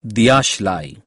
diașlai